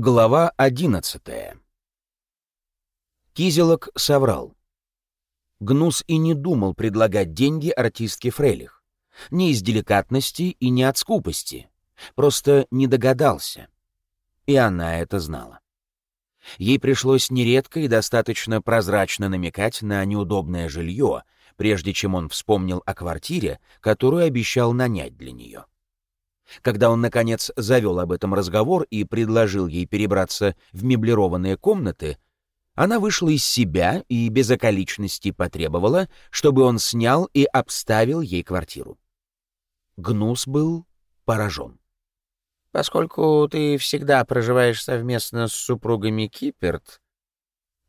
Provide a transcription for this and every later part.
Глава одиннадцатая. Кизелок соврал. Гнус и не думал предлагать деньги артистке Фрейлих. Не из деликатности и не от скупости. Просто не догадался. И она это знала. Ей пришлось нередко и достаточно прозрачно намекать на неудобное жилье, прежде чем он вспомнил о квартире, которую обещал нанять для нее. Когда он, наконец, завел об этом разговор и предложил ей перебраться в меблированные комнаты, она вышла из себя и без околичности потребовала, чтобы он снял и обставил ей квартиру. Гнус был поражен. «Поскольку ты всегда проживаешь совместно с супругами Киперт...»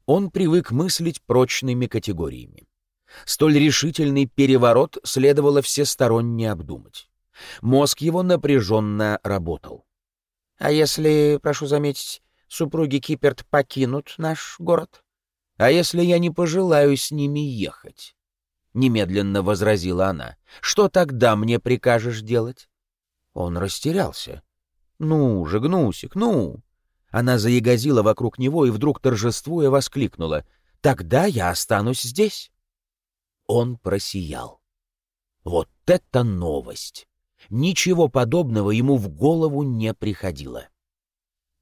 Он привык мыслить прочными категориями. Столь решительный переворот следовало всесторонне обдумать. Мозг его напряженно работал. «А если, прошу заметить, супруги Киперт покинут наш город?» «А если я не пожелаю с ними ехать?» Немедленно возразила она. «Что тогда мне прикажешь делать?» Он растерялся. «Ну же, Гнусик, ну!» Она заягозила вокруг него и вдруг торжествуя воскликнула. «Тогда я останусь здесь!» Он просиял. Вот это новость! Ничего подобного ему в голову не приходило.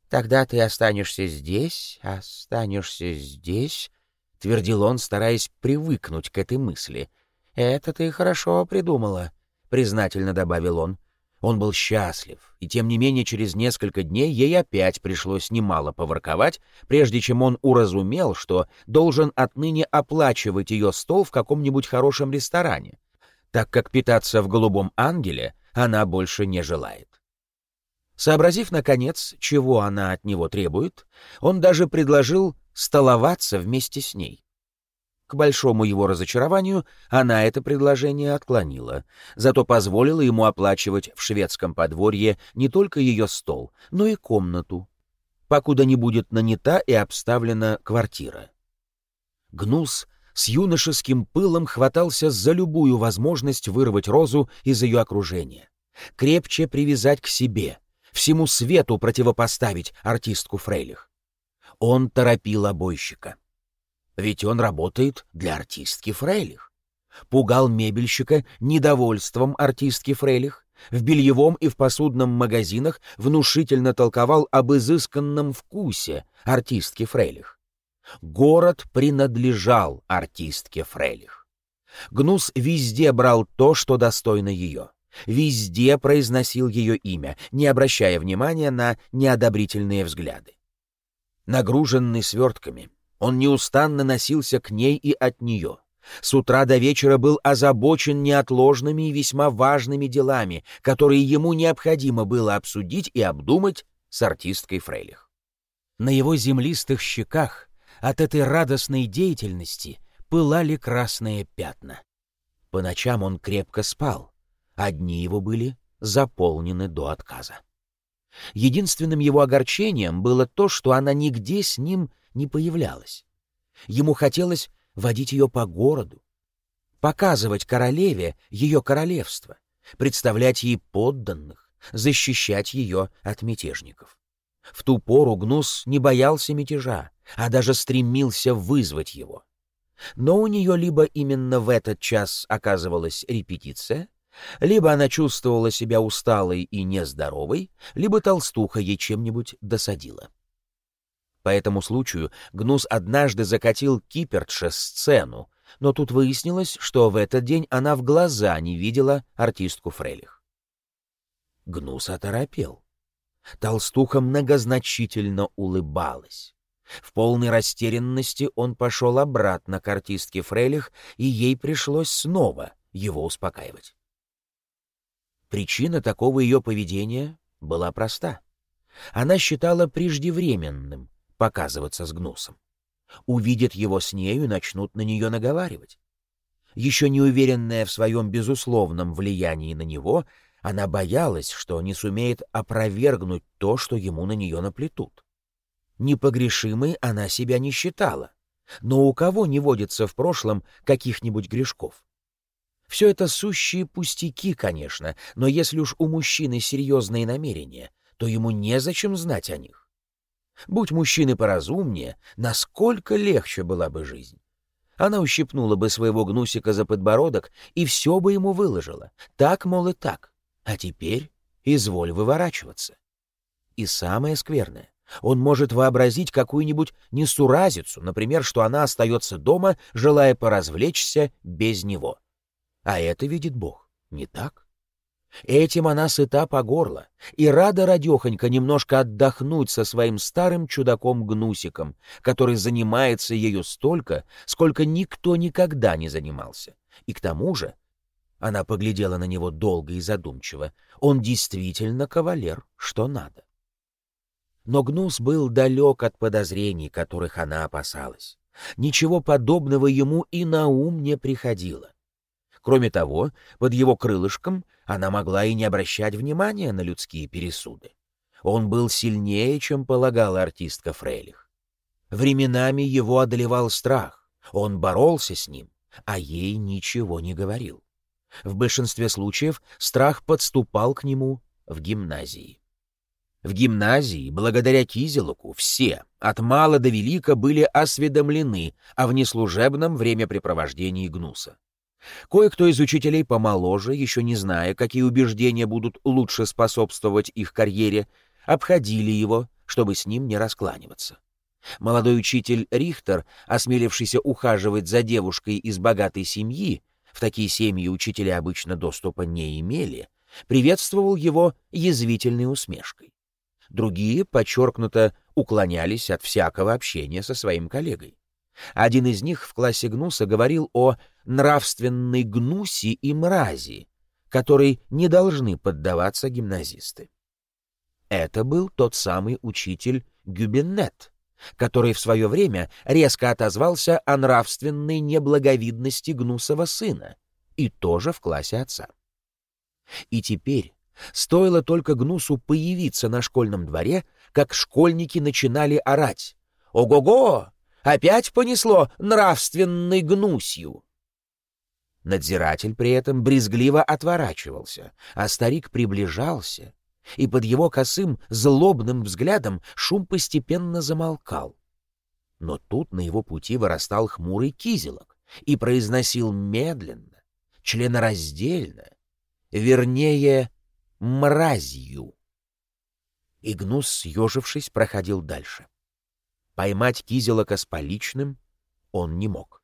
«Тогда ты останешься здесь, останешься здесь», — твердил он, стараясь привыкнуть к этой мысли. «Это ты хорошо придумала», — признательно добавил он. Он был счастлив, и тем не менее через несколько дней ей опять пришлось немало поворковать, прежде чем он уразумел, что должен отныне оплачивать ее стол в каком-нибудь хорошем ресторане, так как питаться в «Голубом ангеле» она больше не желает. Сообразив, наконец, чего она от него требует, он даже предложил столоваться вместе с ней. К большому его разочарованию она это предложение отклонила, зато позволила ему оплачивать в шведском подворье не только ее стол, но и комнату, покуда не будет нанята и обставлена квартира. Гнус с юношеским пылом хватался за любую возможность вырвать Розу из ее окружения, крепче привязать к себе, всему свету противопоставить артистку Фрейлих. Он торопил обойщика. Ведь он работает для артистки Фрейлих. Пугал мебельщика недовольством артистки Фрейлих, в бельевом и в посудном магазинах внушительно толковал об изысканном вкусе артистки Фрейлих. Город принадлежал артистке Фрейлих. Гнус везде брал то, что достойно ее. Везде произносил ее имя, не обращая внимания на неодобрительные взгляды. Нагруженный свертками, он неустанно носился к ней и от нее. С утра до вечера был озабочен неотложными и весьма важными делами, которые ему необходимо было обсудить и обдумать с артисткой Фрейлих. На его землистых щеках от этой радостной деятельности пылали красные пятна. По ночам он крепко спал, одни его были заполнены до отказа. Единственным его огорчением было то, что она нигде с ним не появлялась. Ему хотелось водить ее по городу, показывать королеве ее королевство, представлять ей подданных, защищать ее от мятежников. В ту пору Гнус не боялся мятежа, а даже стремился вызвать его. Но у нее либо именно в этот час оказывалась репетиция, либо она чувствовала себя усталой и нездоровой, либо толстуха ей чем-нибудь досадила. По этому случаю Гнус однажды закатил Кипертше сцену, но тут выяснилось, что в этот день она в глаза не видела артистку Фрелих. Гнус оторопел. Толстуха многозначительно улыбалась. В полной растерянности он пошел обратно к артистке Фрейлих, и ей пришлось снова его успокаивать. Причина такого ее поведения была проста. Она считала преждевременным показываться с Гнусом. Увидят его с нею и начнут на нее наговаривать. Еще не уверенная в своем безусловном влиянии на него, она боялась, что не сумеет опровергнуть то, что ему на нее наплетут. Непогрешимой она себя не считала, но у кого не водится в прошлом каких-нибудь грешков? Все это сущие пустяки, конечно, но если уж у мужчины серьезные намерения, то ему незачем знать о них. Будь мужчины поразумнее, насколько легче была бы жизнь. Она ущипнула бы своего гнусика за подбородок и все бы ему выложила. Так, мол, и так. А теперь изволь выворачиваться. И самое скверное, он может вообразить какую-нибудь несуразицу, например, что она остается дома, желая поразвлечься без него. А это видит Бог, не так? Этим она сыта по горло и рада радехонько немножко отдохнуть со своим старым чудаком-гнусиком, который занимается ею столько, сколько никто никогда не занимался. И к тому же, она поглядела на него долго и задумчиво, он действительно кавалер, что надо. Но Гнус был далек от подозрений, которых она опасалась. Ничего подобного ему и на ум не приходило. Кроме того, под его крылышком она могла и не обращать внимания на людские пересуды. Он был сильнее, чем полагала артистка Фрейлих. Временами его одолевал страх, он боролся с ним, а ей ничего не говорил. В большинстве случаев страх подступал к нему в гимназии. В гимназии, благодаря Кизелуку, все, от мала до велика, были осведомлены о внеслужебном времяпрепровождении Гнуса. Кое-кто из учителей помоложе, еще не зная, какие убеждения будут лучше способствовать их карьере, обходили его, чтобы с ним не раскланиваться. Молодой учитель Рихтер, осмелившийся ухаживать за девушкой из богатой семьи, в такие семьи учителя обычно доступа не имели, приветствовал его язвительной усмешкой. Другие, подчеркнуто, уклонялись от всякого общения со своим коллегой. Один из них в классе Гнуса говорил о нравственной гнуси и мрази, которой не должны поддаваться гимназисты. Это был тот самый учитель Гюбенет, который в свое время резко отозвался о нравственной неблаговидности Гнусова сына, и тоже в классе отца. И теперь, стоило только Гнусу появиться на школьном дворе, как школьники начинали орать «Ого-го! Опять понесло нравственной гнусью!» Надзиратель при этом брезгливо отворачивался, а старик приближался, и под его косым, злобным взглядом шум постепенно замолкал. Но тут на его пути вырастал хмурый кизелок и произносил медленно, членораздельно, вернее, мразью. Игнус, съежившись, проходил дальше. Поймать кизелока с поличным он не мог.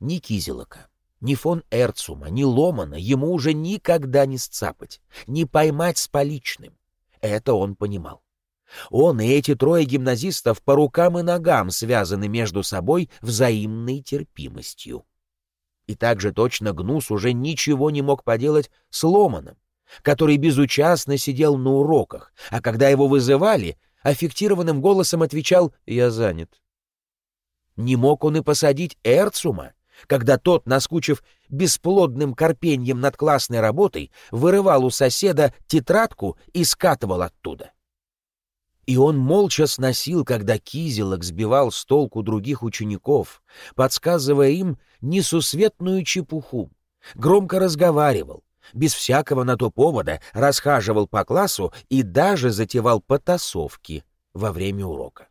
Ни кизелока, ни фон Эрцума, ни Ломана ему уже никогда не сцапать, не поймать с поличным. Это он понимал. Он и эти трое гимназистов по рукам и ногам связаны между собой взаимной терпимостью. И также точно Гнус уже ничего не мог поделать с Ломаном, который безучастно сидел на уроках, а когда его вызывали, аффектированным голосом отвечал «Я занят». Не мог он и посадить Эрцума, когда тот, наскучив бесплодным корпеньем над классной работой, вырывал у соседа тетрадку и скатывал оттуда. И он молча сносил, когда Кизелок сбивал с толку других учеников, подсказывая им несусветную чепуху, громко разговаривал, без всякого на то повода расхаживал по классу и даже затевал потасовки во время урока.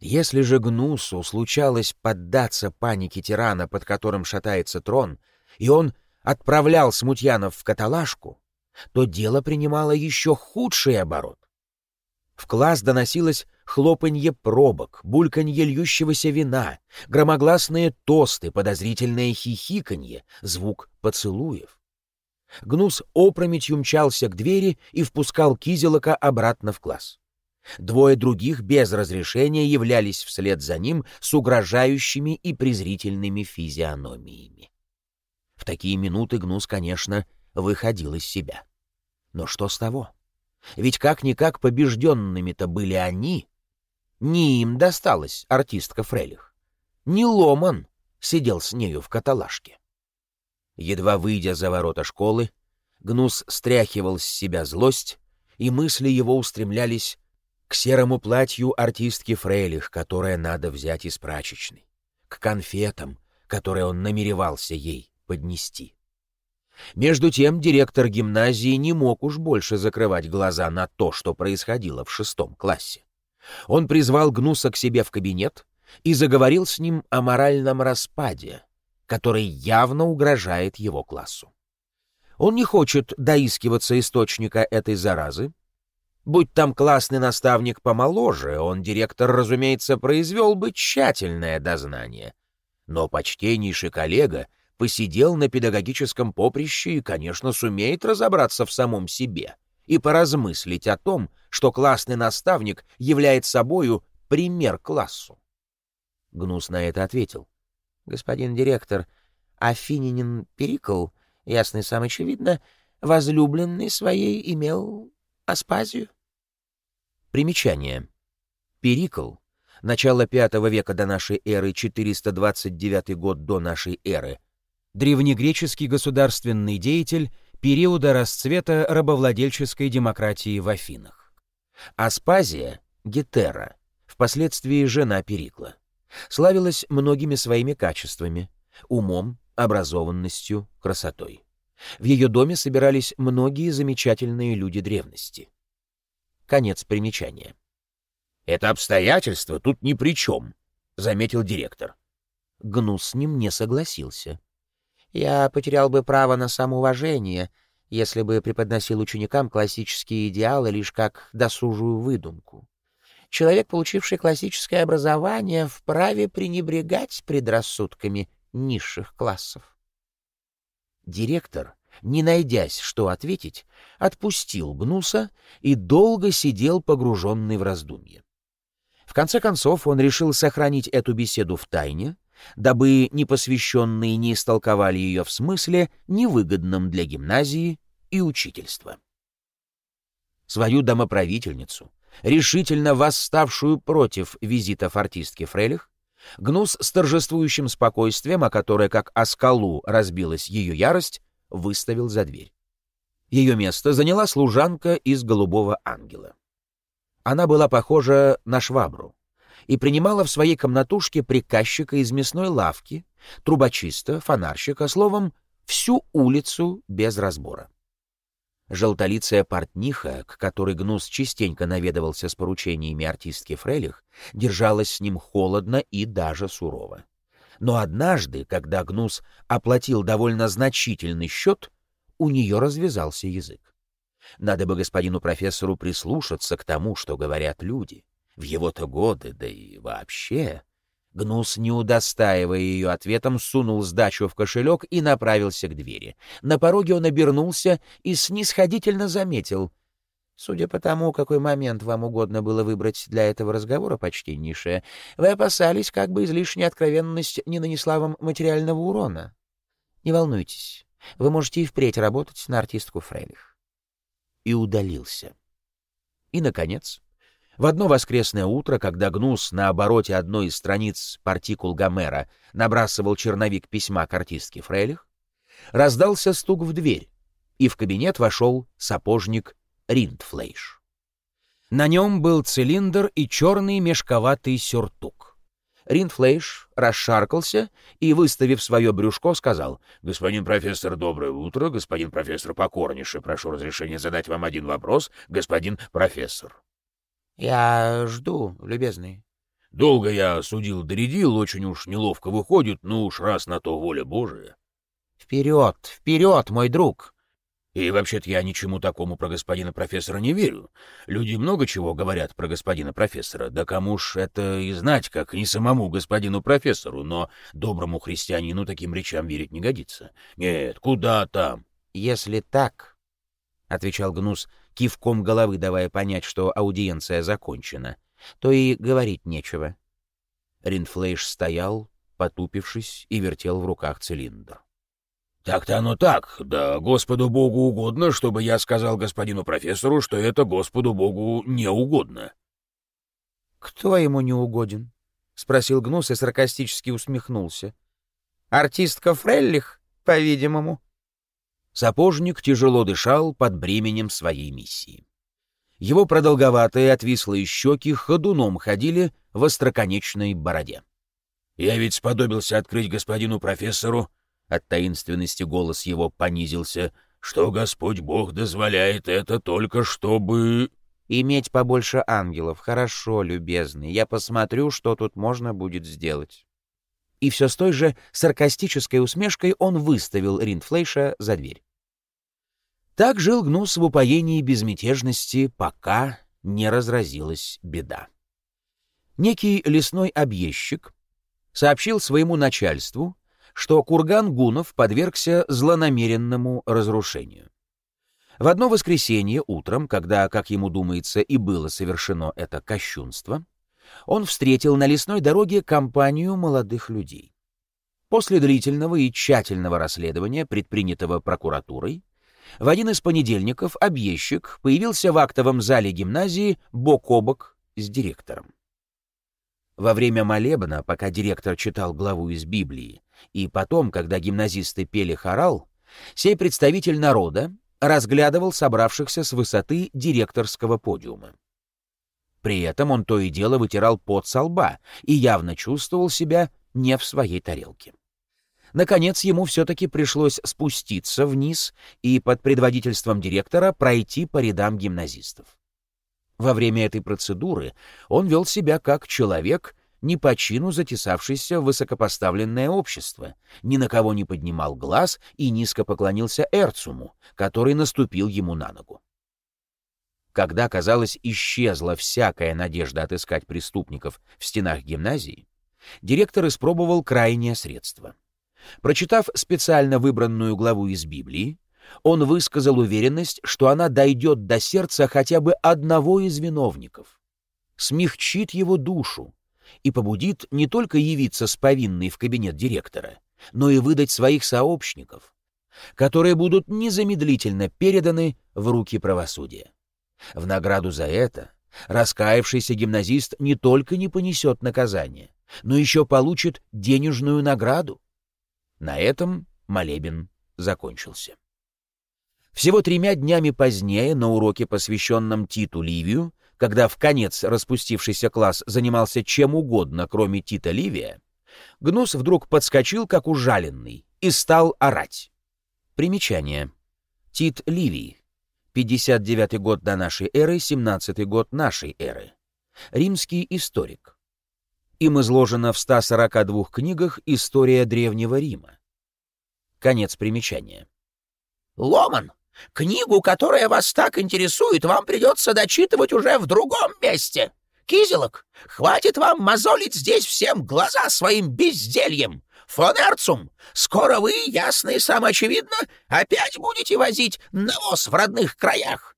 Если же Гнусу случалось поддаться панике тирана, под которым шатается трон, и он отправлял смутьянов в каталажку, то дело принимало еще худший оборот. В класс доносилось хлопанье пробок, бульканье льющегося вина, громогласные тосты, подозрительное хихиканье, звук поцелуев. Гнус опрометью мчался к двери и впускал Кизелока обратно в класс. Двое других без разрешения являлись вслед за ним с угрожающими и презрительными физиономиями. В такие минуты Гнус, конечно, выходил из себя. Но что с того? Ведь как-никак побежденными-то были они. Не им досталась артистка Фрелих. Не Ломан сидел с нею в каталажке. Едва выйдя за ворота школы, Гнус стряхивал с себя злость, и мысли его устремлялись к серому платью артистки Фрейлих, которое надо взять из прачечной, к конфетам, которые он намеревался ей поднести. Между тем директор гимназии не мог уж больше закрывать глаза на то, что происходило в шестом классе. Он призвал Гнуса к себе в кабинет и заговорил с ним о моральном распаде, который явно угрожает его классу. Он не хочет доискиваться источника этой заразы. Будь там классный наставник помоложе, он, директор, разумеется, произвел бы тщательное дознание. Но почтеннейший коллега посидел на педагогическом поприще и, конечно, сумеет разобраться в самом себе и поразмыслить о том, что классный наставник является собою пример классу. Гнус на это ответил. «Господин директор, Афининин Перикл — ясно и сам очевидно, возлюбленный своей имел Аспазию. Примечание. Перикл, начало V века до нашей эры, 429 год до нашей эры, древнегреческий государственный деятель периода расцвета рабовладельческой демократии в Афинах. Аспазия, Гетера, впоследствии жена Перикла, славилась многими своими качествами — умом, образованностью, красотой. В ее доме собирались многие замечательные люди древности. Конец примечания. «Это обстоятельство тут ни при чем», — заметил директор. Гнус с ним не согласился. «Я потерял бы право на самоуважение, если бы преподносил ученикам классические идеалы лишь как досужую выдумку. Человек, получивший классическое образование, вправе пренебрегать предрассудками низших классов. Директор, не найдясь, что ответить, отпустил Гнуса и долго сидел погруженный в раздумье. В конце концов он решил сохранить эту беседу в тайне, дабы непосвященные не истолковали ее в смысле, невыгодном для гимназии и учительства. Свою домоправительницу, решительно восставшую против визитов артистки Фрелих, Гнус с торжествующим спокойствием, о которое как о скалу разбилась ее ярость, выставил за дверь. Ее место заняла служанка из «Голубого ангела». Она была похожа на швабру и принимала в своей комнатушке приказчика из мясной лавки, трубочиста, фонарщика, словом, всю улицу без разбора. Желтолицая портниха, к которой Гнус частенько наведывался с поручениями артистки Фрелих, держалась с ним холодно и даже сурово. Но однажды, когда Гнус оплатил довольно значительный счет, у нее развязался язык. Надо бы господину профессору прислушаться к тому, что говорят люди. В его-то годы, да и вообще... Гнус, не удостаивая ее ответом, сунул сдачу в кошелек и направился к двери. На пороге он обернулся и снисходительно заметил. «Судя по тому, какой момент вам угодно было выбрать для этого разговора, почтеннейшая, вы опасались, как бы излишняя откровенность не нанесла вам материального урона. Не волнуйтесь, вы можете и впредь работать на артистку Фрейлих». И удалился. И, наконец, в одно воскресное утро, когда Гнус на обороте одной из страниц партикул Гомера набрасывал черновик письма к артистке Фрейлих, раздался стук в дверь, и в кабинет вошел сапожник Риндфлейш. На нем был цилиндр и черный мешковатый сюртук. Риндфлейш расшаркался и, выставив свое брюшко, сказал, «Господин профессор, доброе утро. Господин профессор, покорнейше прошу разрешения задать вам один вопрос. Господин профессор». Я жду, любезный. Долго я судил-доредил, очень уж неловко выходит, ну уж раз на то воля Божия. Вперед, вперед, мой друг! И вообще-то я ничему такому про господина профессора не верю. Люди много чего говорят про господина профессора, да кому ж это и знать, как не самому господину профессору, но доброму христианину таким речам верить не годится. Нет, куда там? Если так, — отвечал Гнус, кивком головы давая понять, что аудиенция закончена, то и говорить нечего. Ринфлейш стоял, потупившись, и вертел в руках цилиндр. «Так-то оно так. Да Господу Богу угодно, чтобы я сказал господину профессору, что это Господу Богу не угодно». «Кто ему не угоден?» — спросил Гнус и саркастически усмехнулся. «Артистка Фреллих, по-видимому». Сапожник тяжело дышал под бременем своей миссии. Его продолговатые отвислые щеки ходуном ходили в остроконечной бороде. «Я ведь сподобился открыть господину профессору», — от таинственности голос его понизился, «что Господь Бог дозволяет это только чтобы...» Иметь побольше ангелов. Хорошо, любезный. Я посмотрю, что тут можно будет сделать. И все с той же саркастической усмешкой он выставил Риндфлейша за дверь. Так жил Гнус в упоении безмятежности, пока не разразилась беда. Некий лесной объездчик сообщил своему начальству, что курган гунов подвергся злонамеренному разрушению. В одно воскресенье утром, когда, как ему думается, и было совершено это кощунство, он встретил на лесной дороге компанию молодых людей. После длительного и тщательного расследования, предпринятого прокуратурой, в один из понедельников объездчик появился в актовом зале гимназии бок о бок с директором. Во время молебна, пока директор читал главу из Библии, и потом, когда гимназисты пели хорал, сей представитель народа, разглядывал собравшихся с высоты директорского подиума. При этом он то и дело вытирал пот со лба и явно чувствовал себя не в своей тарелке. Наконец ему все-таки пришлось спуститься вниз и под предводительством директора пройти по рядам гимназистов. Во время этой процедуры он вел себя как человек, не по чину затесавшийся в высокопоставленное общество, ни на кого не поднимал глаз и низко поклонился Эрцуму, который наступил ему на ногу. Когда, казалось, исчезла всякая надежда отыскать преступников в стенах гимназии, директор испробовал крайнее средство. Прочитав специально выбранную главу из Библии, он высказал уверенность, что она дойдет до сердца хотя бы одного из виновников, смягчит его душу, и побудит не только явиться с повинной в кабинет директора, но и выдать своих сообщников, которые будут незамедлительно переданы в руки правосудия. В награду за это раскаявшийся гимназист не только не понесет наказание, но еще получит денежную награду. На этом молебен закончился. Всего тремя днями позднее на уроке, посвященном Титу Ливию, когда в конец распустившийся класс занимался чем угодно, кроме Тита Ливия, Гнус вдруг подскочил, как ужаленный, и стал орать. Примечание. Тит Ливий. 59 год до нашей эры, 17 год нашей эры. Римский историк. Им изложена в 142 книгах история Древнего Рима. Конец примечания. «Ломан, Книгу, которая вас так интересует, вам придется дочитывать уже в другом месте. Кизелок, хватит вам мозолить здесь всем глаза своим бездельем. Фон Эрцум, скоро вы, ясно и самоочевидно, опять будете возить навоз в родных краях.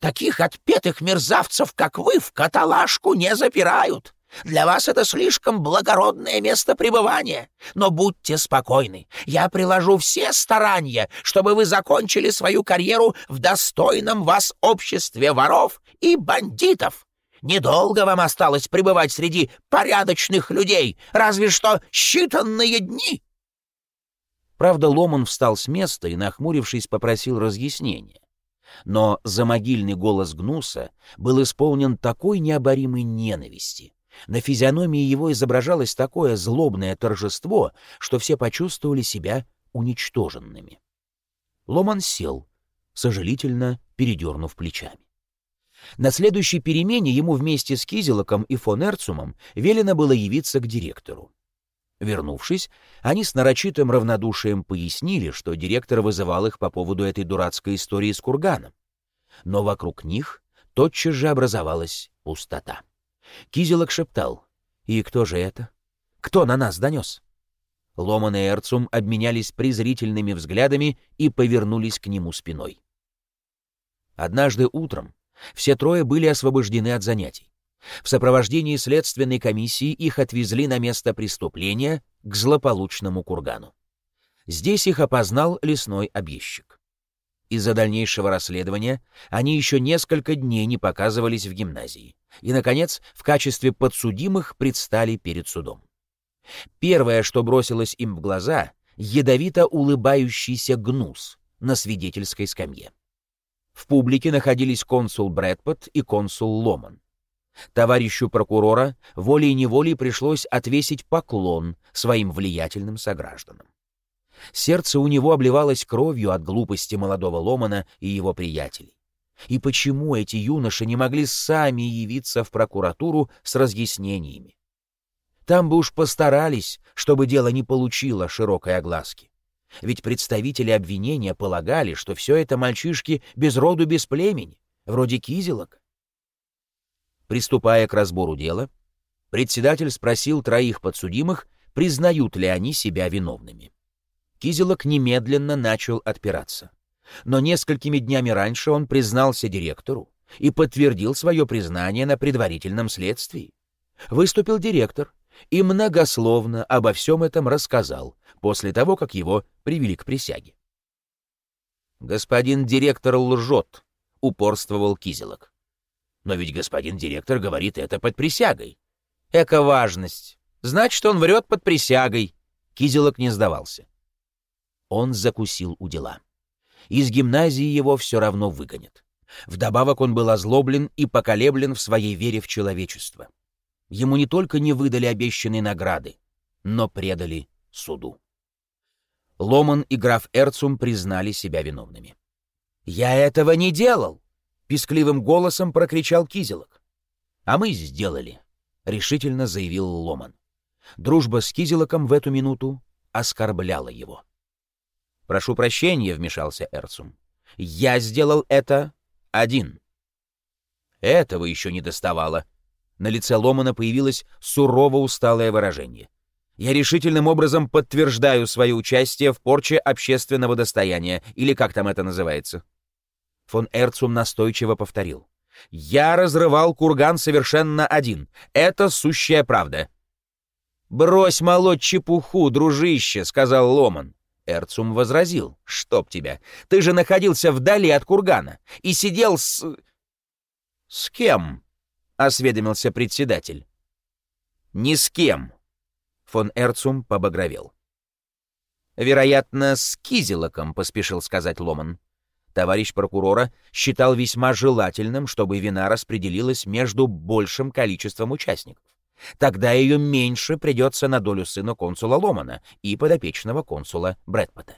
Таких отпетых мерзавцев, как вы, в каталажку не запирают. Для вас это слишком благородное место пребывания. Но будьте спокойны, я приложу все старания, чтобы вы закончили свою карьеру в достойном вас обществе воров и бандитов. Недолго вам осталось пребывать среди порядочных людей, разве что считанные дни. Правда, Ломан встал с места и, нахмурившись, попросил разъяснения. Но замогильный голос Гнуса был исполнен такой необоримой ненависти, на физиономии его изображалось такое злобное торжество, что все почувствовали себя уничтоженными. Ломан сел, сожалительно передернув плечами. На следующей перемене ему вместе с Кизелоком и фон Эрцумом велено было явиться к директору. Вернувшись, они с нарочитым равнодушием пояснили, что директор вызывал их по поводу этой дурацкой истории с курганом. Но вокруг них тотчас же образовалась пустота. Кизелок шептал. «И кто же это? Кто на нас донес?» Ломан и Эрцум обменялись презрительными взглядами и повернулись к нему спиной. Однажды утром все трое были освобождены от занятий. В сопровождении следственной комиссии их отвезли на место преступления к злополучному кургану. Здесь их опознал лесной объездчик. Из-за дальнейшего расследования они еще несколько дней не показывались в гимназии и, наконец, в качестве подсудимых предстали перед судом. Первое, что бросилось им в глаза — ядовито улыбающийся гнус на свидетельской скамье. В публике находились консул Брэдпот и консул Ломан. Товарищу прокурора волей-неволей пришлось отвесить поклон своим влиятельным согражданам. Сердце у него обливалось кровью от глупости молодого Ломана и его приятелей. И почему эти юноши не могли сами явиться в прокуратуру с разъяснениями? Там бы уж постарались, чтобы дело не получило широкой огласки. Ведь представители обвинения полагали, что все это мальчишки без роду, без племени, вроде кизелок. Приступая к разбору дела, председатель спросил троих подсудимых, признают ли они себя виновными. Кизелок немедленно начал отпираться. Но несколькими днями раньше он признался директору и подтвердил свое признание на предварительном следствии. Выступил директор и многословно обо всем этом рассказал после того, как его привели к присяге. «Господин директор лжет», — упорствовал Кизелок. «Но ведь господин директор говорит это под присягой». «Эка важность. Значит, он врет под присягой». Кизелок не сдавался. Он закусил у дела. Из гимназии его все равно выгонят. Вдобавок он был озлоблен и поколеблен в своей вере в человечество. Ему не только не выдали обещанные награды, но предали суду. Ломан и граф Эрцум признали себя виновными. «Я этого не делал!» — пискливым голосом прокричал Кизелок. «А мы сделали», — решительно заявил Ломан. Дружба с Кизелоком в эту минуту оскорбляла его. «Прошу прощения», — вмешался Эрцум. «Я сделал это один». Этого еще не доставало. На лице Ломана появилось сурово усталое выражение я решительным образом подтверждаю свое участие в порче общественного достояния, или как там это называется. Фон Эрцум настойчиво повторил. «Я разрывал курган совершенно один. Это сущая правда». «Брось молоть чепуху, дружище», — сказал Ломан. Эрцум возразил. «Чтоб тебя! Ты же находился вдали от кургана и сидел с...» «С кем?» — осведомился председатель. «Ни с кем», Фон Эрцум побагровел. «Вероятно, с Кизелоком», — поспешил сказать Ломан. Товарищ прокурора считал весьма желательным, чтобы вина распределилась между большим количеством участников. Тогда ее меньше придется на долю сына консула Ломана и подопечного консула Брэдпота.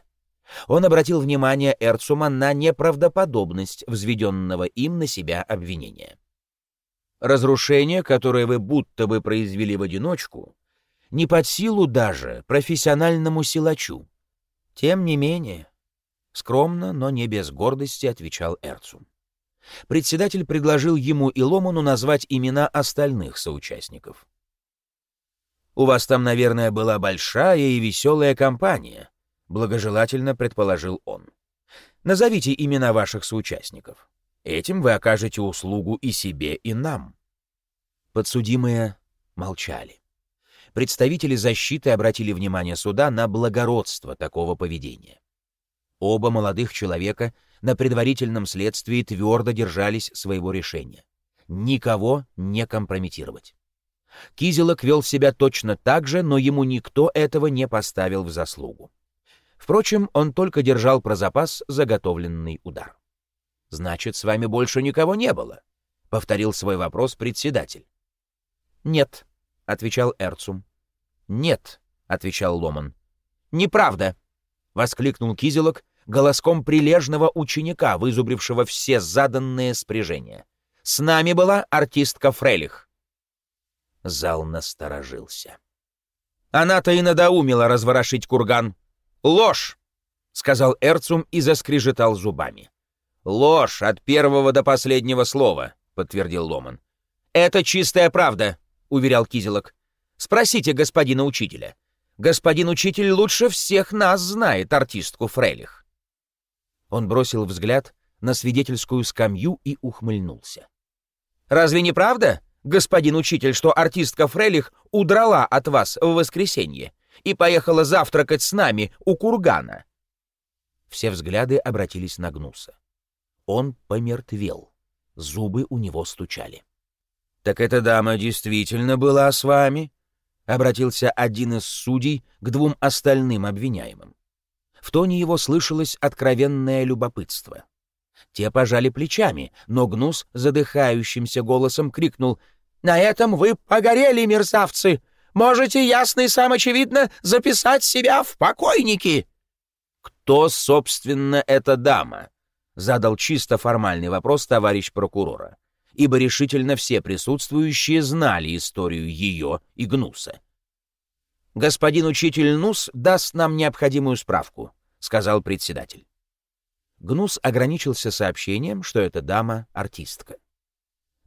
Он обратил внимание Эрцума на неправдоподобность взведенного им на себя обвинения. Разрушение, которое вы будто бы произвели в одиночку, не под силу даже профессиональному силачу. Тем не менее, скромно, но не без гордости отвечал Эрцум. Председатель предложил ему и Ломану назвать имена остальных соучастников. «У вас там, наверное, была большая и веселая компания», — благожелательно предположил он. «Назовите имена ваших соучастников. Этим вы окажете услугу и себе, и нам». Подсудимые молчали представители защиты обратили внимание суда на благородство такого поведения. Оба молодых человека на предварительном следствии твердо держались своего решения. Никого не компрометировать. Кизелок вел себя точно так же, но ему никто этого не поставил в заслугу. Впрочем, он только держал про запас заготовленный удар. «Значит, с вами больше никого не было?» — повторил свой вопрос председатель. «Нет», отвечал Эрцум. «Нет», — отвечал Ломан. «Неправда!» — воскликнул Кизелок голоском прилежного ученика, вызубрившего все заданные спряжения. «С нами была артистка Фрелих». Зал насторожился. Она-то и надоумила разворошить курган. «Ложь!» — сказал Эрцум и заскрежетал зубами. «Ложь от первого до последнего слова», — подтвердил Ломан. «Это чистая правда», уверял Кизелок. «Спросите господина учителя. Господин учитель лучше всех нас знает артистку Фрелих». Он бросил взгляд на свидетельскую скамью и ухмыльнулся. «Разве не правда, господин учитель, что артистка Фрелих удрала от вас в воскресенье и поехала завтракать с нами у кургана?» Все взгляды обратились на Гнуса. Он помертвел, зубы у него стучали. «Так эта дама действительно была с вами?» — обратился один из судей к двум остальным обвиняемым. В тоне его слышалось откровенное любопытство. Те пожали плечами, но Гнус задыхающимся голосом крикнул «На этом вы погорели, мерзавцы! Можете ясно и сам очевидно записать себя в покойники!» «Кто, собственно, эта дама?» Задал чисто формальный вопрос товарищ прокурора, ибо решительно все присутствующие знали историю ее и Гнуса. «Господин учитель Нус даст нам необходимую справку», — сказал председатель. Гнус ограничился сообщением, что эта дама — артистка.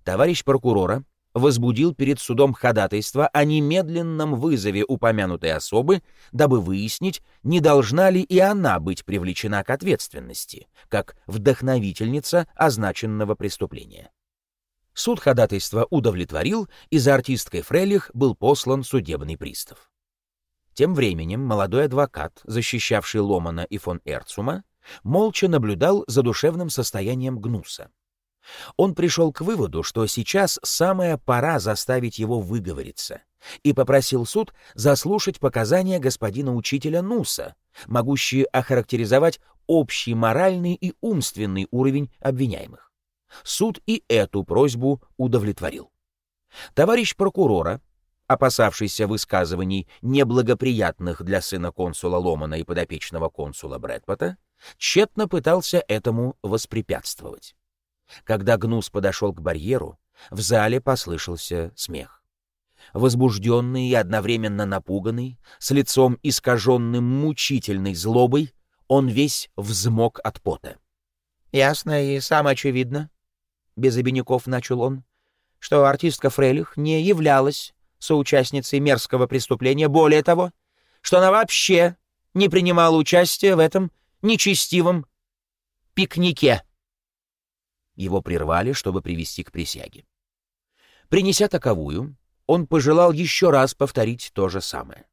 Товарищ прокурора возбудил перед судом ходатайство о немедленном вызове упомянутой особы, дабы выяснить, не должна ли и она быть привлечена к ответственности, как вдохновительница означенного преступления. Суд ходатайства удовлетворил, и за артисткой Фрелих был послан судебный пристав. Тем временем молодой адвокат, защищавший Ломана и фон Эрцума, молча наблюдал за душевным состоянием Гнуса. Он пришел к выводу, что сейчас самая пора заставить его выговориться, и попросил суд заслушать показания господина учителя Нуса, могущие охарактеризовать общий моральный и умственный уровень обвиняемых. Суд и эту просьбу удовлетворил. Товарищ прокурора, опасавшийся высказываний неблагоприятных для сына консула Ломана и подопечного консула Брэдпота, тщетно пытался этому воспрепятствовать. Когда Гнус подошел к барьеру, в зале послышался смех. Возбужденный и одновременно напуганный, с лицом искаженным мучительной злобой, он весь взмок от пота. «Ясно и сам очевидно», — без обиняков начал он, что артистка Фрейлих не являлась соучастницей мерзкого преступления, более того, что она вообще не принимала участия в этом нечестивом пикнике. Его прервали, чтобы привести к присяге. Принеся таковую, он пожелал еще раз повторить то же самое.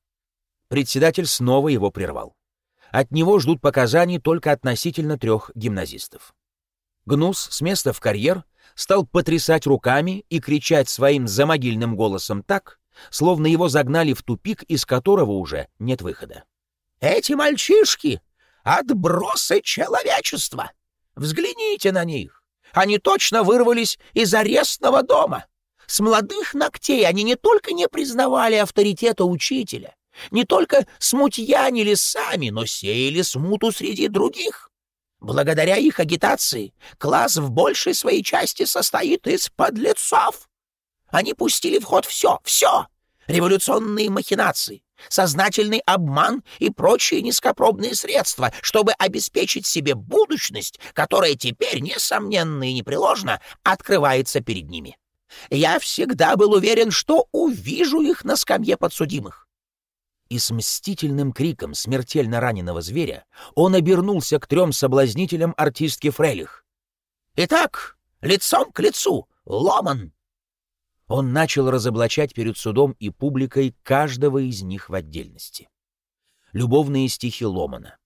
Председатель снова его прервал. От него ждут показаний только относительно трех гимназистов. Гнус с места в карьер стал потрясать руками и кричать своим замогильным голосом так, словно его загнали в тупик, из которого уже нет выхода. «Эти мальчишки — отбросы человечества! Взгляните на них! Они точно вырвались из арестного дома. С молодых ногтей они не только не признавали авторитета учителя, не только смутьянили сами, но сеяли смуту среди других. Благодаря их агитации класс в большей своей части состоит из подлецов. Они пустили в ход все, все, революционные махинации, сознательный обман и прочие низкопробные средства, чтобы обеспечить себе будущность, которая теперь, несомненно и непреложно, открывается перед ними. Я всегда был уверен, что увижу их на скамье подсудимых. И с мстительным криком смертельно раненого зверя он обернулся к трем соблазнителям артистки Фрейлих. «Итак, лицом к лицу, Ломан!» Он начал разоблачать перед судом и публикой каждого из них в отдельности. Любовные стихи Ломана,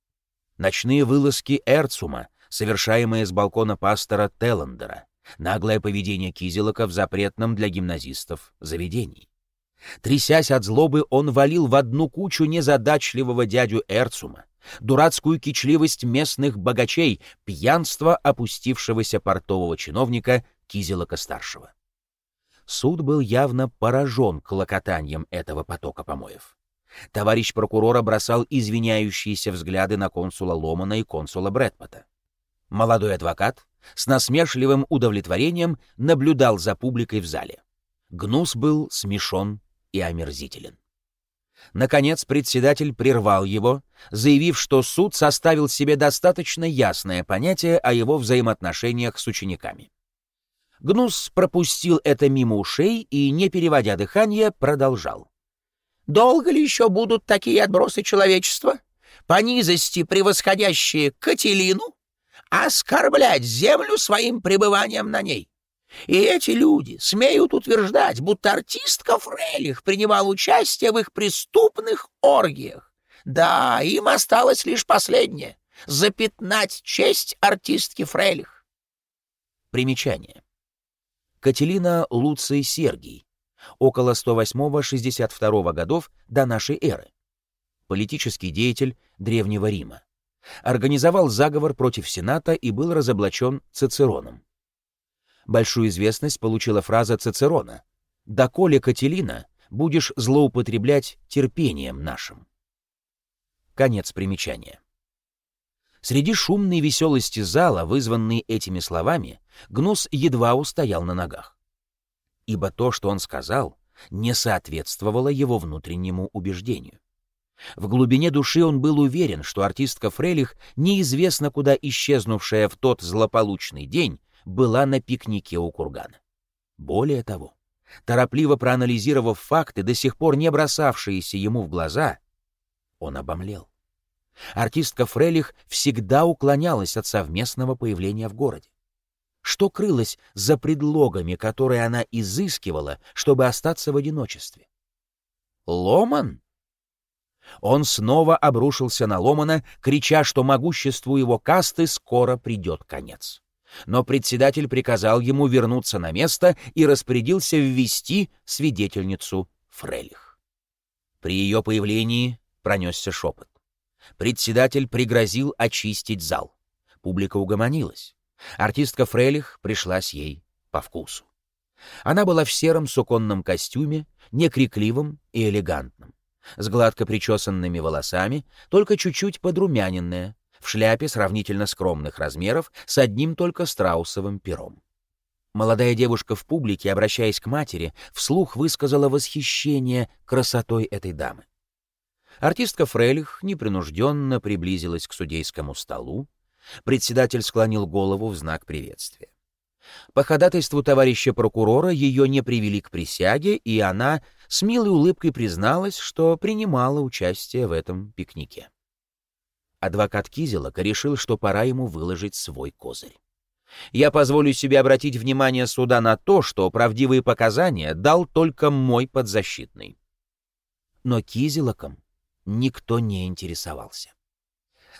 ночные вылазки Эрцума, совершаемые с балкона пастора Теллендера, наглое поведение Кизелока в запретном для гимназистов заведении. Трясясь от злобы, он валил в одну кучу незадачливого дядю Эрцума, дурацкую кичливость местных богачей, пьянство опустившегося портового чиновника Кизелока-старшего. Суд был явно поражен клокотанием этого потока помоев. Товарищ прокурора бросал извиняющиеся взгляды на консула Ломана и консула Брэдпота. Молодой адвокат с насмешливым удовлетворением наблюдал за публикой в зале. Гнус был смешон и омерзителен. Наконец председатель прервал его, заявив, что суд составил себе достаточно ясное понятие о его взаимоотношениях с учениками. Гнус пропустил это мимо ушей и, не переводя дыхание, продолжал. «Долго ли еще будут такие отбросы человечества, по низости превосходящие Кателину, оскорблять землю своим пребыванием на ней? И эти люди смеют утверждать, будто артистка Фрейлих принимал участие в их преступных оргиях. Да, им осталось лишь последнее — запятнать честь артистки Фрейлих. Примечание. Кателина Луций Сергий, около 108-62 годов до нашей эры. Политический деятель Древнего Рима. Организовал заговор против Сената и был разоблачен Цицероном. Большую известность получила фраза Цицерона «Доколе, Кателина, будешь злоупотреблять терпением нашим». Конец примечания. Среди шумной веселости зала, вызванной этими словами, Гнус едва устоял на ногах. Ибо то, что он сказал, не соответствовало его внутреннему убеждению. В глубине души он был уверен, что артистка Фрейлих, неизвестно куда исчезнувшая в тот злополучный день, была на пикнике у кургана. Более того, торопливо проанализировав факты, до сих пор не бросавшиеся ему в глаза, он обомлел. Артистка Фрелих всегда уклонялась от совместного появления в городе. Что крылось за предлогами, которые она изыскивала, чтобы остаться в одиночестве? Ломан? Он снова обрушился на Ломана, крича, что могуществу его касты скоро придет конец. Но председатель приказал ему вернуться на место и распорядился ввести свидетельницу Фрелих. При ее появлении пронесся шепот. Председатель пригрозил очистить зал. Публика угомонилась. Артистка Фрелих пришлась ей по вкусу. Она была в сером суконном костюме, некрикливом и элегантном, с гладко причесанными волосами, только чуть-чуть подрумяненная, в шляпе сравнительно скромных размеров, с одним только страусовым пером. Молодая девушка в публике, обращаясь к матери, вслух высказала восхищение красотой этой дамы. Артистка Фрелих непринужденно приблизилась к судейскому столу. Председатель склонил голову в знак приветствия. По ходатайству товарища прокурора ее не привели к присяге, и она с милой улыбкой призналась, что принимала участие в этом пикнике. Адвокат Кизелок решил, что пора ему выложить свой козырь. Я позволю себе обратить внимание суда на то, что правдивые показания дал только мой подзащитный. Но Кизелоком никто не интересовался.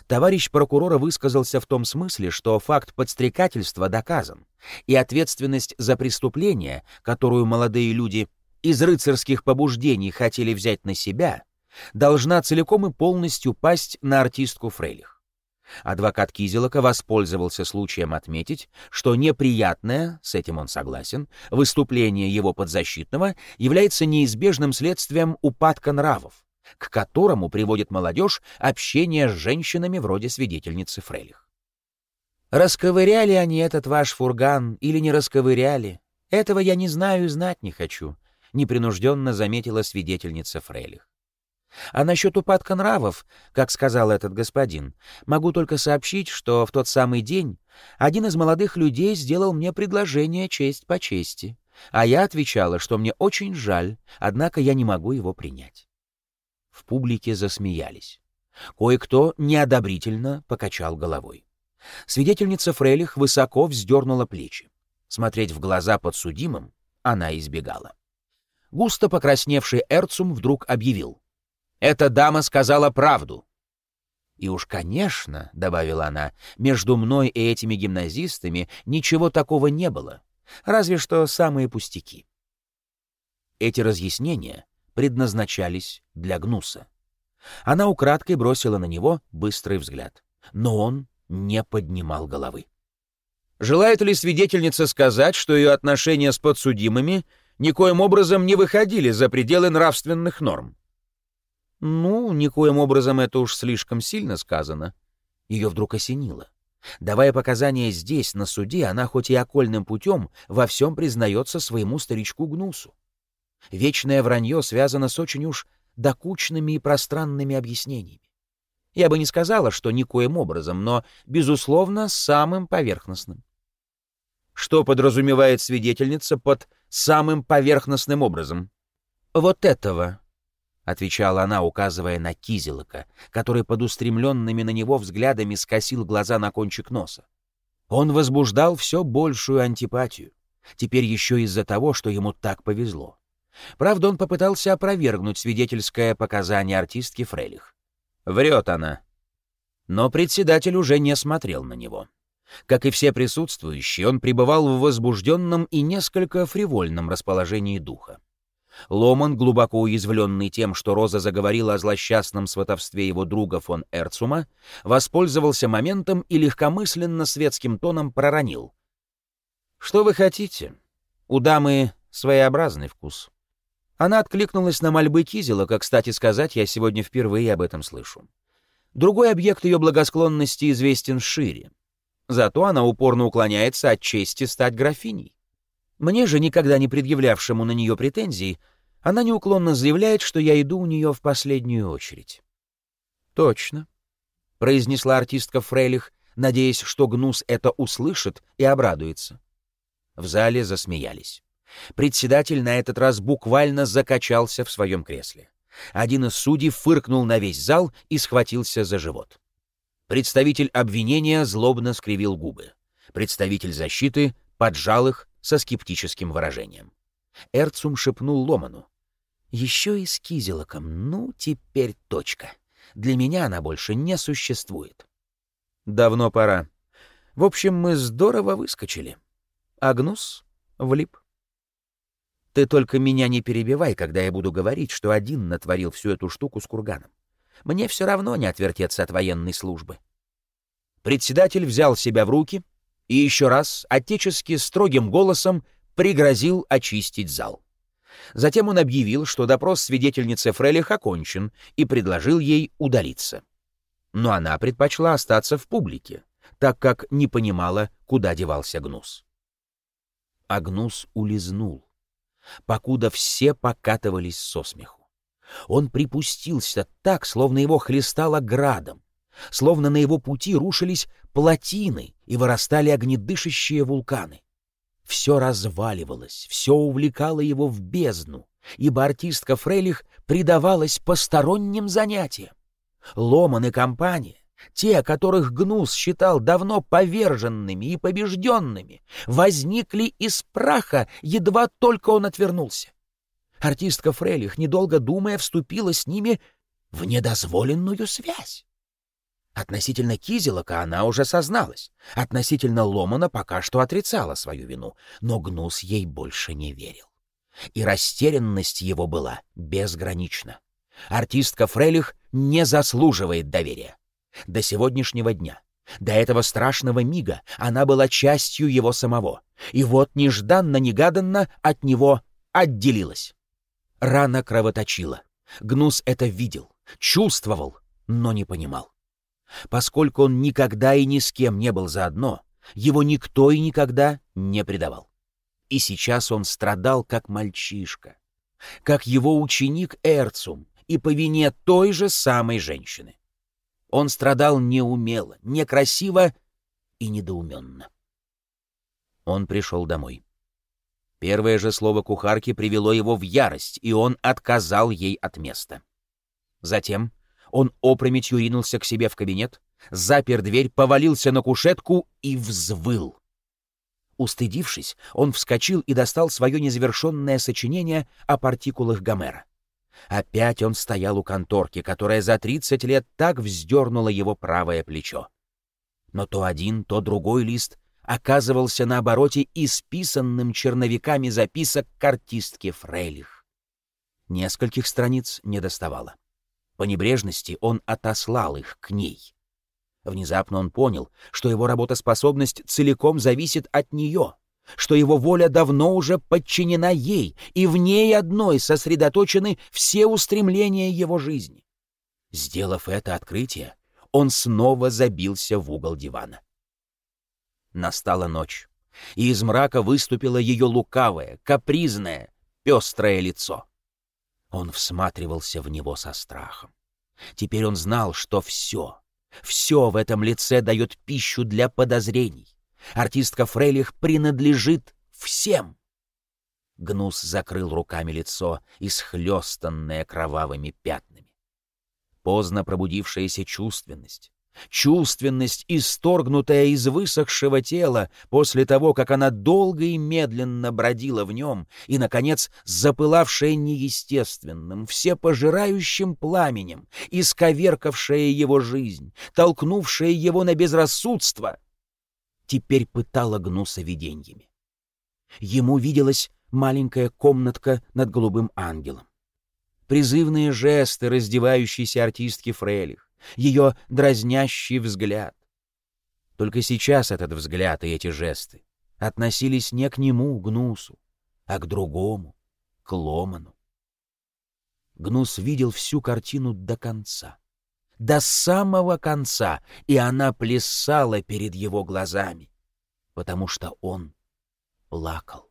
Товарищ прокурора высказался в том смысле, что факт подстрекательства доказан, и ответственность за преступление, которую молодые люди из рыцарских побуждений хотели взять на себя, должна целиком и полностью пасть на артистку Фрейлих. Адвокат Кизелока воспользовался случаем отметить, что неприятное, с этим он согласен, выступление его подзащитного является неизбежным следствием упадка нравов, к которому приводит молодежь общение с женщинами вроде свидетельницы Фрейлих. Расковыряли они этот ваш фурган или не расковыряли, этого я не знаю и знать не хочу, непринужденно заметила свидетельница Фрейлих. А насчет упадка нравов, как сказал этот господин, могу только сообщить, что в тот самый день один из молодых людей сделал мне предложение честь по чести, а я отвечала, что мне очень жаль, однако я не могу его принять. В публике засмеялись. Кое-кто неодобрительно покачал головой. Свидетельница Фрелих высоко вздернула плечи. Смотреть в глаза подсудимым она избегала. Густо покрасневший Эрцум вдруг объявил. «Эта дама сказала правду». «И уж, конечно, — добавила она, — между мной и этими гимназистами ничего такого не было, разве что самые пустяки». Эти разъяснения предназначались для Гнуса. Она украдкой бросила на него быстрый взгляд, но он не поднимал головы. Желает ли свидетельница сказать, что ее отношения с подсудимыми никоим образом не выходили за пределы нравственных норм? Ну, никоим образом это уж слишком сильно сказано. Ее вдруг осенило. Давая показания здесь, на суде, она хоть и окольным путем во всем признается своему старичку Гнусу. Вечное вранье связано с очень уж докучными и пространными объяснениями. Я бы не сказала, что никоим образом, но, безусловно, самым поверхностным. Что подразумевает свидетельница под самым поверхностным образом? Вот этого, — отвечала она, указывая на Кизелока, который под устремленными на него взглядами скосил глаза на кончик носа. Он возбуждал все большую антипатию, теперь еще из-за того, что ему так повезло. Правда, он попытался опровергнуть свидетельское показание артистки Фрелих. Врет она. Но председатель уже не смотрел на него. Как и все присутствующие, он пребывал в возбужденном и несколько фривольном расположении духа. Ломан, глубоко уязвленный тем, что Роза заговорила о злосчастном сватовстве его друга фон Эрцума, воспользовался моментом и легкомысленно светским тоном проронил. «Что вы хотите? У дамы своеобразный вкус». Она откликнулась на мольбы Кизела, как, кстати сказать, я сегодня впервые об этом слышу. Другой объект ее благосклонности известен шире. Зато она упорно уклоняется от чести стать графиней. Мне же, никогда не предъявлявшему на нее претензий, она неуклонно заявляет, что я иду у нее в последнюю очередь. «Точно», — произнесла артистка Фрейлих, надеясь, что Гнус это услышит и обрадуется. В зале засмеялись. Председатель на этот раз буквально закачался в своем кресле. Один из судей фыркнул на весь зал и схватился за живот. Представитель обвинения злобно скривил губы. Представитель защиты поджал их со скептическим выражением. Эрцум шепнул Ломану. «Еще и с кизелоком. Ну, теперь точка. Для меня она больше не существует». «Давно пора. В общем, мы здорово выскочили. Агнус влип». Ты только меня не перебивай, когда я буду говорить, что один натворил всю эту штуку с курганом. Мне все равно не отвертеться от военной службы. Председатель взял себя в руки и еще раз отечески строгим голосом пригрозил очистить зал. Затем он объявил, что допрос свидетельницы Фрелих окончен, и предложил ей удалиться. Но она предпочла остаться в публике, так как не понимала, куда девался Гнус. А Гнус улизнул покуда все покатывались со смеху. Он припустился так, словно его хлестало градом, словно на его пути рушились плотины и вырастали огнедышащие вулканы. Все разваливалось, все увлекало его в бездну, ибо артистка Фрейлих предавалась посторонним занятиям. Ломан и компания те, которых Гнус считал давно поверженными и побежденными, возникли из праха, едва только он отвернулся. Артистка Фрелих, недолго думая, вступила с ними в недозволенную связь. Относительно Кизелока она уже созналась, относительно Ломана пока что отрицала свою вину, но Гнус ей больше не верил. И растерянность его была безгранична. Артистка Фрелих не заслуживает доверия. До сегодняшнего дня, до этого страшного мига она была частью его самого, и вот нежданно-негаданно от него отделилась. Рана кровоточила. Гнус это видел, чувствовал, но не понимал. Поскольку он никогда и ни с кем не был заодно, его никто и никогда не предавал. И сейчас он страдал как мальчишка, как его ученик Эрцум, и по вине той же самой женщины. Он страдал неумело, некрасиво и недоуменно. Он пришел домой. Первое же слово кухарки привело его в ярость, и он отказал ей от места. Затем он опрометью ринулся к себе в кабинет, запер дверь, повалился на кушетку и взвыл. Устыдившись, он вскочил и достал свое незавершенное сочинение о партикулах Гомера. Опять он стоял у конторки, которая за тридцать лет так вздернула его правое плечо. Но то один, то другой лист оказывался на обороте исписанным черновиками записок к артистке Фрейлих. Нескольких страниц не доставало. По небрежности он отослал их к ней. Внезапно он понял, что его работоспособность целиком зависит от нее — что его воля давно уже подчинена ей, и в ней одной сосредоточены все устремления его жизни. Сделав это открытие, он снова забился в угол дивана. Настала ночь, и из мрака выступило ее лукавое, капризное, пестрое лицо. Он всматривался в него со страхом. Теперь он знал, что все, все в этом лице дает пищу для подозрений. Артистка Фрейлих принадлежит всем. Гнус закрыл руками лицо, исхлестанное кровавыми пятнами. Поздно пробудившаяся чувственность, чувственность, исторгнутая из высохшего тела после того, как она долго и медленно бродила в нем, и, наконец, запылавшая неестественным, всепожирающим пламенем, исковеркавшая его жизнь, толкнувшая его на безрассудство — теперь пытала Гнуса видениями. Ему виделась маленькая комнатка над голубым ангелом. Призывные жесты раздевающейся артистки Фрелих, ее дразнящий взгляд. Только сейчас этот взгляд и эти жесты относились не к нему, Гнусу, а к другому, к Ломану. Гнус видел всю картину до конца. До самого конца, и она плясала перед его глазами, потому что он плакал.